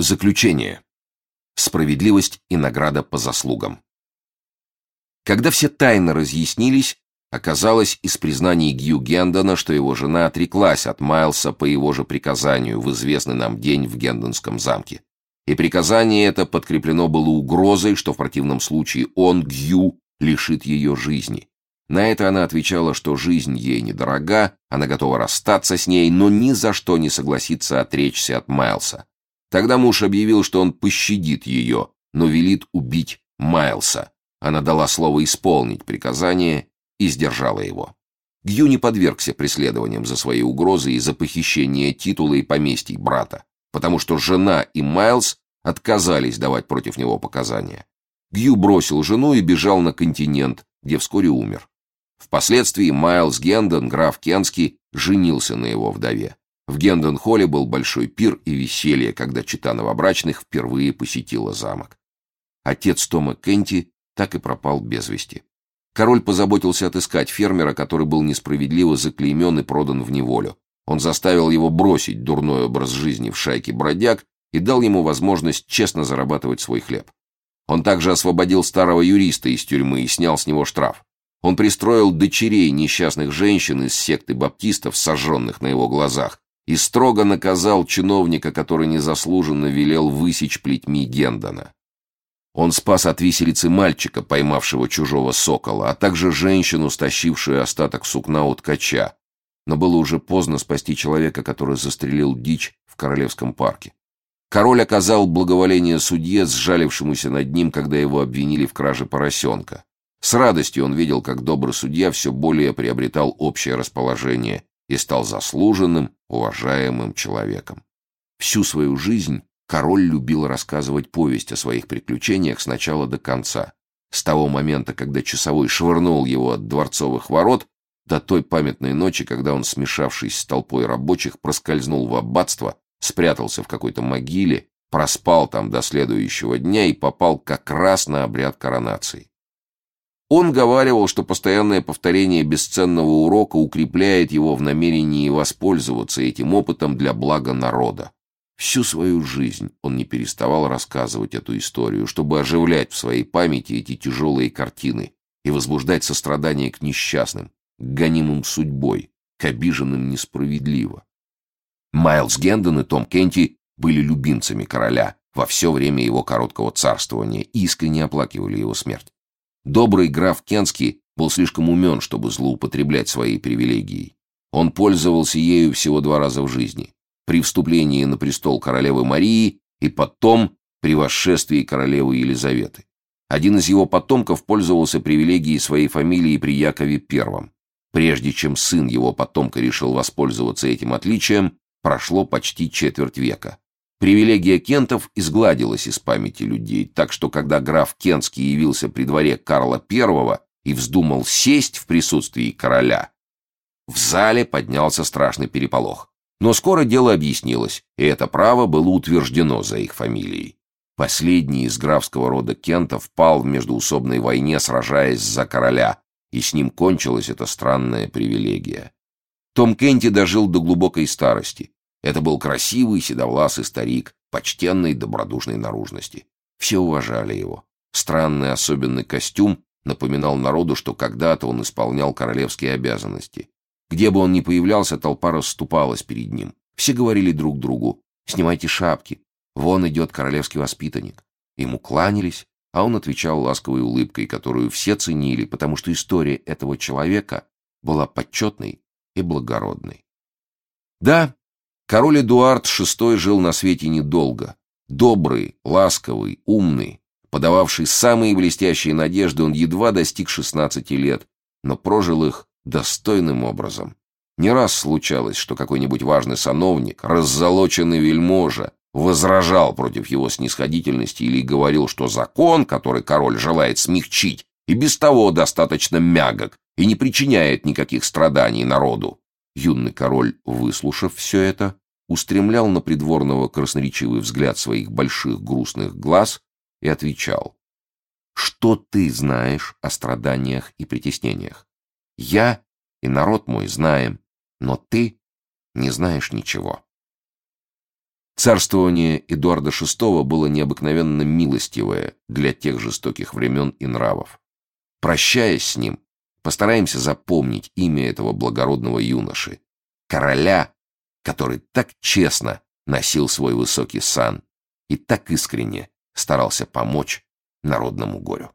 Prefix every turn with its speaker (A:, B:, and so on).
A: Заключение. Справедливость и награда по заслугам. Когда все тайны разъяснились, оказалось из признаний Гью Гендона, что его жена отреклась от Майлса по его же приказанию в известный нам день в Гендонском замке. И приказание это подкреплено было угрозой, что в противном случае он, Гью, лишит ее жизни. На это она отвечала, что жизнь ей недорога, она готова расстаться с ней, но ни за что не согласится отречься от Майлса. Тогда муж объявил, что он пощадит ее, но велит убить Майлса. Она дала слово исполнить приказание и сдержала его. Гью не подвергся преследованиям за свои угрозы и за похищение титула и поместий брата, потому что жена и Майлз отказались давать против него показания. Гью бросил жену и бежал на континент, где вскоре умер. Впоследствии Майлз Гендон, граф Кенский, женился на его вдове. В Гендон-холле был большой пир и веселье, когда чита новобрачных впервые посетила замок. Отец Тома Кенти так и пропал без вести. Король позаботился отыскать фермера, который был несправедливо заклеймен и продан в неволю. Он заставил его бросить дурной образ жизни в шайке бродяг и дал ему возможность честно зарабатывать свой хлеб. Он также освободил старого юриста из тюрьмы и снял с него штраф. Он пристроил дочерей несчастных женщин из секты баптистов, сожженных на его глазах, и строго наказал чиновника, который незаслуженно велел высечь плетьми Гендона. Он спас от виселицы мальчика, поймавшего чужого сокола, а также женщину, стащившую остаток сукна у ткача. Но было уже поздно спасти человека, который застрелил дичь в Королевском парке. Король оказал благоволение судье, сжалившемуся над ним, когда его обвинили в краже поросенка. С радостью он видел, как добрый судья все более приобретал общее расположение и стал заслуженным, уважаемым человеком. Всю свою жизнь король любил рассказывать повесть о своих приключениях с начала до конца. С того момента, когда часовой швырнул его от дворцовых ворот, до той памятной ночи, когда он, смешавшись с толпой рабочих, проскользнул в аббатство, спрятался в какой-то могиле, проспал там до следующего дня и попал как раз на обряд коронации. Он говаривал, что постоянное повторение бесценного урока укрепляет его в намерении воспользоваться этим опытом для блага народа. Всю свою жизнь он не переставал рассказывать эту историю, чтобы оживлять в своей памяти эти тяжелые картины и возбуждать сострадание к несчастным, к гонимым судьбой, к обиженным несправедливо. Майлз Гендон и Том Кенти были любимцами короля во все время его короткого царствования и искренне оплакивали его смерть. Добрый граф Кенский был слишком умен, чтобы злоупотреблять своей привилегией. Он пользовался ею всего два раза в жизни. При вступлении на престол королевы Марии и потом при восшествии королевы Елизаветы. Один из его потомков пользовался привилегией своей фамилии при Якове I. Прежде чем сын его потомка решил воспользоваться этим отличием, прошло почти четверть века. Привилегия кентов изгладилась из памяти людей, так что когда граф Кентский явился при дворе Карла I и вздумал сесть в присутствии короля, в зале поднялся страшный переполох. Но скоро дело объяснилось, и это право было утверждено за их фамилией. Последний из графского рода Кентов пал в междуусобной войне, сражаясь за короля, и с ним кончилась эта странная привилегия. Том Кенти дожил до глубокой старости. Это был красивый седовласый старик, почтенной добродушной наружности. Все уважали его. Странный особенный костюм напоминал народу, что когда-то он исполнял королевские обязанности. Где бы он ни появлялся, толпа расступалась перед ним. Все говорили друг другу «Снимайте шапки, вон идет королевский воспитанник». Ему кланялись, а он отвечал ласковой улыбкой, которую все ценили, потому что история этого человека была почетной и благородной. Да, Король Эдуард VI жил на свете недолго. Добрый, ласковый, умный, подававший самые блестящие надежды, он едва достиг 16 лет, но прожил их достойным образом. Не раз случалось, что какой-нибудь важный сановник, раззолоченный вельможа, возражал против его снисходительности или говорил, что закон, который король желает смягчить, и без того достаточно мягок и не причиняет никаких страданий народу. Юный король, выслушав все это, устремлял на придворного красноречивый взгляд своих больших грустных глаз и отвечал. «Что ты знаешь о страданиях и притеснениях? Я и народ мой знаем, но ты не знаешь ничего». Царствование Эдуарда VI было необыкновенно милостивое для тех жестоких времен и нравов. Прощаясь с ним, постараемся запомнить имя этого благородного юноши, короля, который так честно носил свой высокий сан и так искренне старался помочь народному горю.